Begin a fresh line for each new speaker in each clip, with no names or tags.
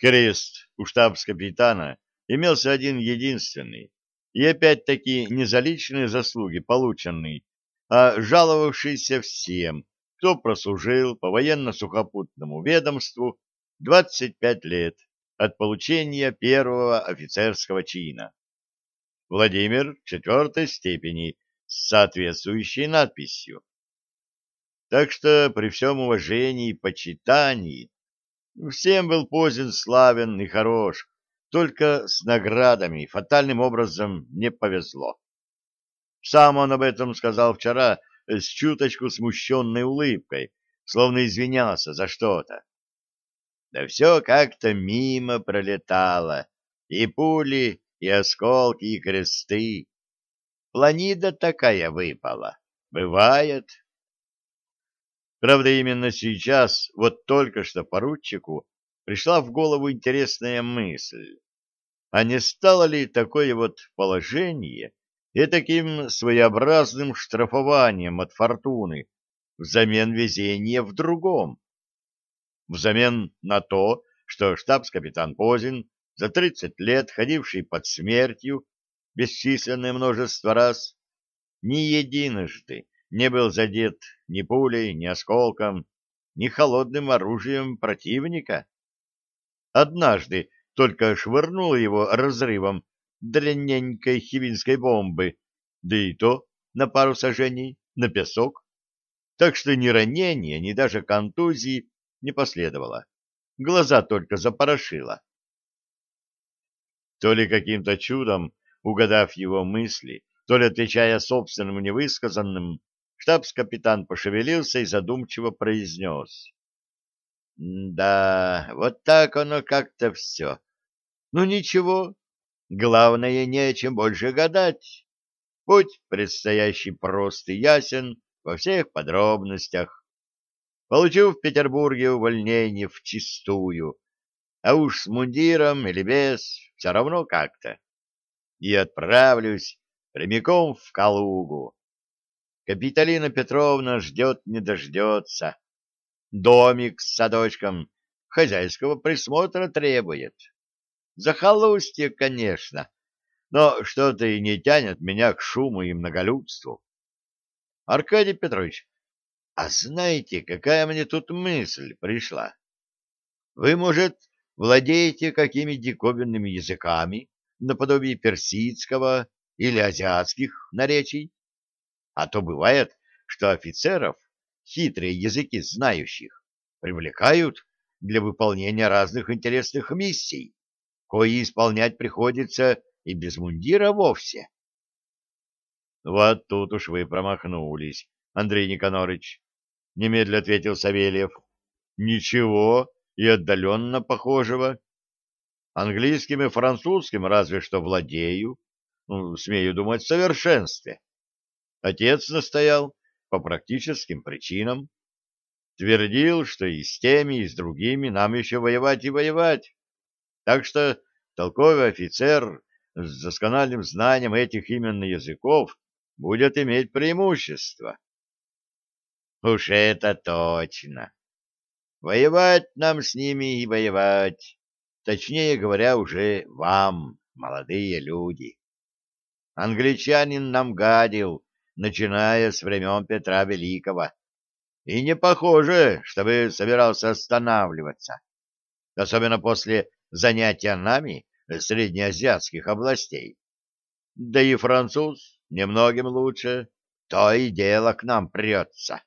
Крест у штабс-капитана имелся один единственный, и опять-таки не за личные заслуги полученный, а жаловавшийся всем, кто прослужил по военно-сухопутному ведомству 25 лет от получения первого офицерского чина. Владимир четвертой степени с соответствующей надписью. Так что при всем уважении и почитании всем был Позин славен и хорош, только с наградами фатальным образом не повезло. Сам он об этом сказал вчера с чуточку смущенной улыбкой, словно извинялся за что-то. Да все как-то мимо пролетало, и пули, и осколки, и кресты. Планида такая выпала. Бывает. Правда, именно сейчас, вот только что поручику, пришла в голову интересная мысль. А не стало ли такое вот положение и таким своеобразным штрафованием от фортуны взамен везения в другом? Взамен на то, что штабс-капитан Позин за 30 лет, ходивший под смертью бесчисленное множество раз, ни единожды не был задет ни пулей, ни осколком, ни холодным оружием противника. Однажды только швырнул его разрывом длинненькой хивинской бомбы, да и то на пару сажений, на песок, так что ни ранения, ни даже контузии не последовало. Глаза только запорошило. То ли каким-то чудом, угадав его мысли, то ли отвечая собственным невысказанным, штабс-капитан пошевелился и задумчиво произнес. «Да, вот так оно как-то все. Ну ничего, главное, не чем больше гадать. Путь предстоящий прост и ясен во всех подробностях. Получу в Петербурге увольнение в чистую, а уж с мундиром или без, все равно как-то. И отправлюсь прямиком в Калугу. Капиталина Петровна ждет не дождется. Домик с садочком хозяйского присмотра требует. Захолустье, конечно, но что-то и не тянет меня к шуму и многолюдству. Аркадий Петрович, а знаете, какая мне тут мысль пришла? Вы, может, владеете какими диковинными языками, наподобие персидского или азиатских наречий? А то бывает, что офицеров, хитрые языки знающих, привлекают для выполнения разных интересных миссий, кои исполнять приходится и без мундира вовсе. Вот тут уж вы промахнулись, Андрей Никонорович, немедля ответил Савельев. Ничего, и отдаленно похожего. Английским и французским разве что владею, ну, смею думать, в совершенстве. Отец настоял по практическим причинам. Твердил, что и с теми, и с другими нам еще воевать и воевать. Так что толковый офицер с доскональным знанием этих именно языков будет иметь преимущество. Уж это точно. Воевать нам с ними и воевать. Точнее говоря, уже вам, молодые люди. Англичанин нам гадил, начиная с времен Петра Великого. И не похоже, чтобы собирался останавливаться. Особенно после занятия нами среднеазиатских областей. Да и француз немногим лучше, то и дело к нам прется.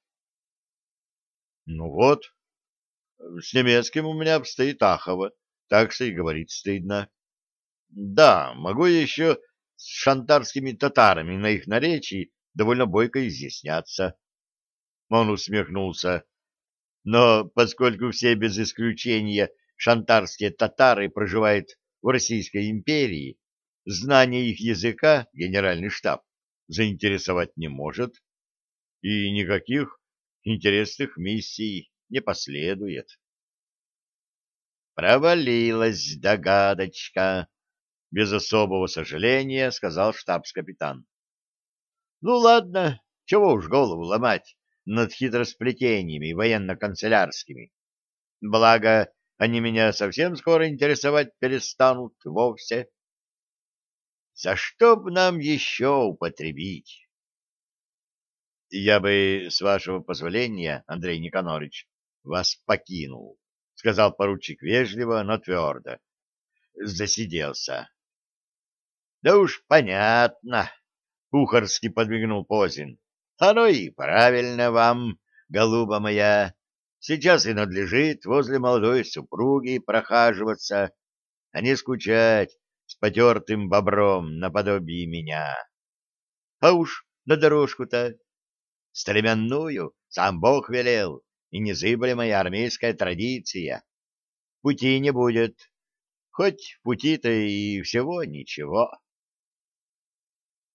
Ну вот, с немецким у меня обстоит ахово, так что и говорить стыдно. Да, могу еще с шантарскими татарами на их наречии довольно бойко изъясняться. Он усмехнулся. Но поскольку все без исключения шантарские татары проживают в Российской империи, знание их языка генеральный штаб заинтересовать не может, и никаких интересных миссий не последует. Провалилась догадочка, без особого сожаления сказал штабс-капитан. Ну ладно, чего уж голову ломать над хитросплетениями военно-канцелярскими. Благо, они меня совсем скоро интересовать перестанут вовсе. За что б нам еще употребить? Я бы, с вашего позволения, Андрей Никонорович, вас покинул, — сказал поручик вежливо, но твердо. Засиделся. — Да уж понятно, — ухарски подвигнул Позин. — Оно и правильно вам, голуба моя. Сейчас и надлежит возле молодой супруги прохаживаться, а не скучать с потертым бобром наподобие меня. А уж на дорожку-то стременную сам Бог велел, и незыблемая армейская традиция. Пути не будет, хоть пути-то и всего ничего.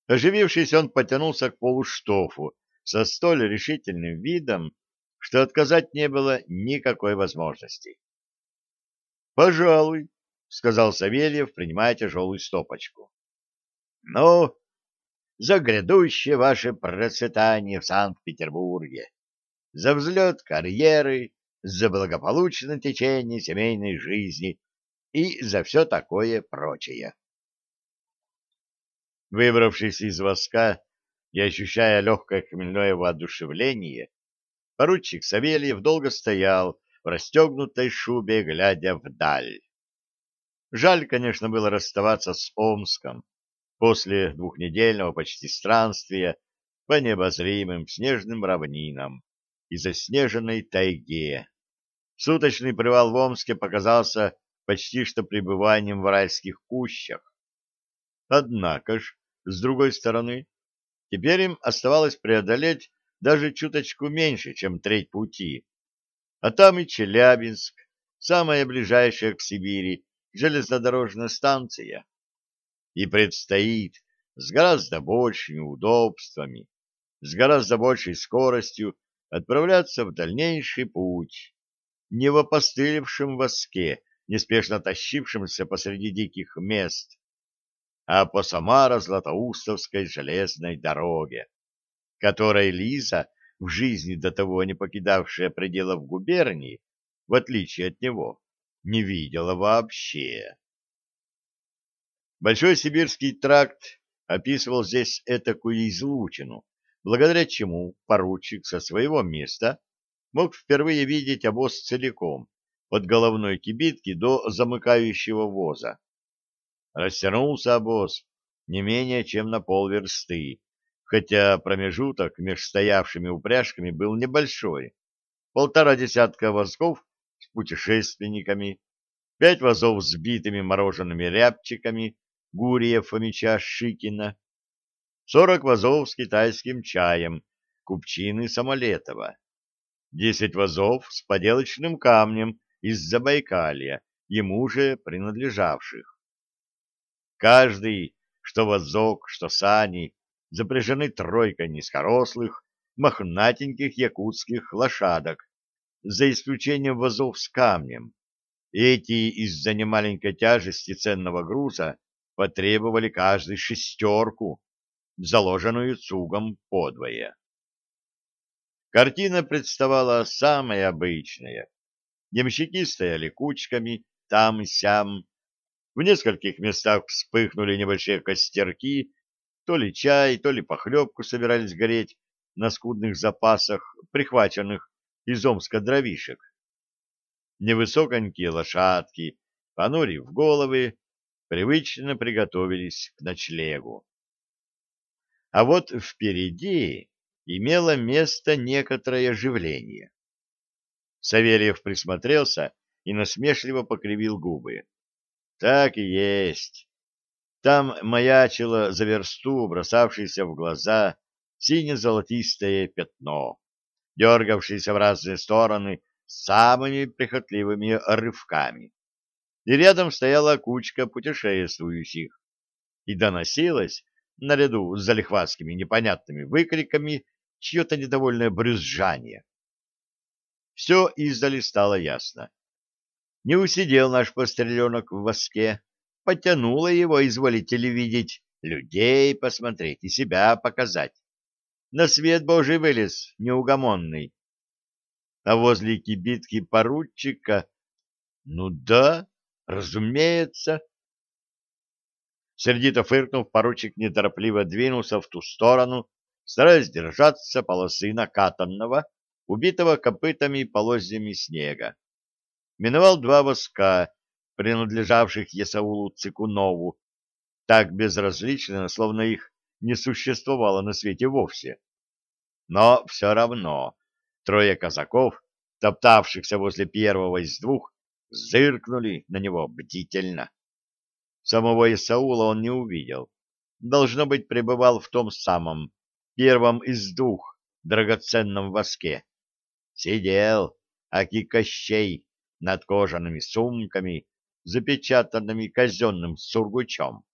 Оживившись, он потянулся к полуштофу со столь решительным видом, что отказать не было никакой возможности. — Пожалуй, — сказал Савельев, принимая тяжелую стопочку. — Ну, за грядущее ваше процветание в Санкт-Петербурге, за взлет карьеры, за благополучное течение семейной жизни и за все такое прочее. Выбравшись из воска и ощущая легкое хмельное воодушевление, поручик Савельев долго стоял в расстегнутой шубе, глядя вдаль. Жаль, конечно, было расставаться с Омском после двухнедельного почти странствия по необозримым снежным равнинам и заснеженной тайге. Суточный привал в Омске показался почти что пребыванием в райских кущах. Однако ж, с другой стороны, теперь им оставалось преодолеть даже чуточку меньше, чем треть пути. А там и Челябинск, самая ближайшая к Сибири железнодорожная станция. И предстоит с гораздо большими удобствами, с гораздо большей скоростью отправляться в дальнейший путь, не в опостылевшем воске, неспешно тащившемся посреди диких мест, а по Самаро-Златоустовской железной дороге, которой Лиза, в жизни до того не покидавшая пределов губернии, в отличие от него, не видела вообще. Большой сибирский тракт описывал здесь этакую излучину, благодаря чему поручик со своего места мог впервые видеть обоз целиком, от головной кибитки до замыкающего воза. Растянулся обоз не менее чем на полверсты, хотя промежуток между стоявшими упряжками был небольшой, полтора десятка восков с путешественниками, пять вазов с битыми мороженными рябчиками Гурия Фомича Шикина, сорок вазов с китайским чаем Купчины Самолетова, десять вазов с поделочным камнем из Забайкалья, ему же принадлежавших. Каждый, что возок, что сани, запряжены тройкой низкорослых, мохнатеньких якутских лошадок, за исключением вазов с камнем. Эти из-за немаленькой тяжести ценного груза потребовали каждый шестерку, заложенную цугом подвое. Картина представала самая обычная. Ямщики стояли кучками, там и сям. В нескольких местах вспыхнули небольшие костерки, то ли чай, то ли похлебку собирались гореть на скудных запасах, прихваченных из Омска дровишек. Невысоконькие лошадки, понурив головы, привычно приготовились к ночлегу. А вот впереди имело место некоторое оживление. Савельев присмотрелся и насмешливо покривил губы. Так и есть. Там маячило за версту, бросавшееся в глаза, сине-золотистое пятно, дергавшееся в разные стороны самыми прихотливыми рывками и рядом стояла кучка путешествующих, и доносилось, наряду с залихватскими непонятными выкриками, чье-то недовольное брюзжание. Все издали стало ясно. Не усидел наш постреленок в воске, потянуло его, изволите ли видеть, людей посмотреть и себя показать. На свет Божий вылез, неугомонный. А возле кибитки поручика Ну да, разумеется. Сердито фыркнув, поручик неторопливо двинулся в ту сторону, стараясь держаться полосы накатанного, убитого копытами и полозьями снега. Миновал два воска, принадлежавших Есаулу Цикунову, так безразлично, словно их не существовало на свете вовсе. Но все равно трое казаков, топтавшихся возле первого из двух, зыркнули на него бдительно. Самого Исаула он не увидел. Должно быть, пребывал в том самом, первом из двух, драгоценном воске. Сидел, аки Кощей, над кожаными сумками, запечатанными казенным сургучом.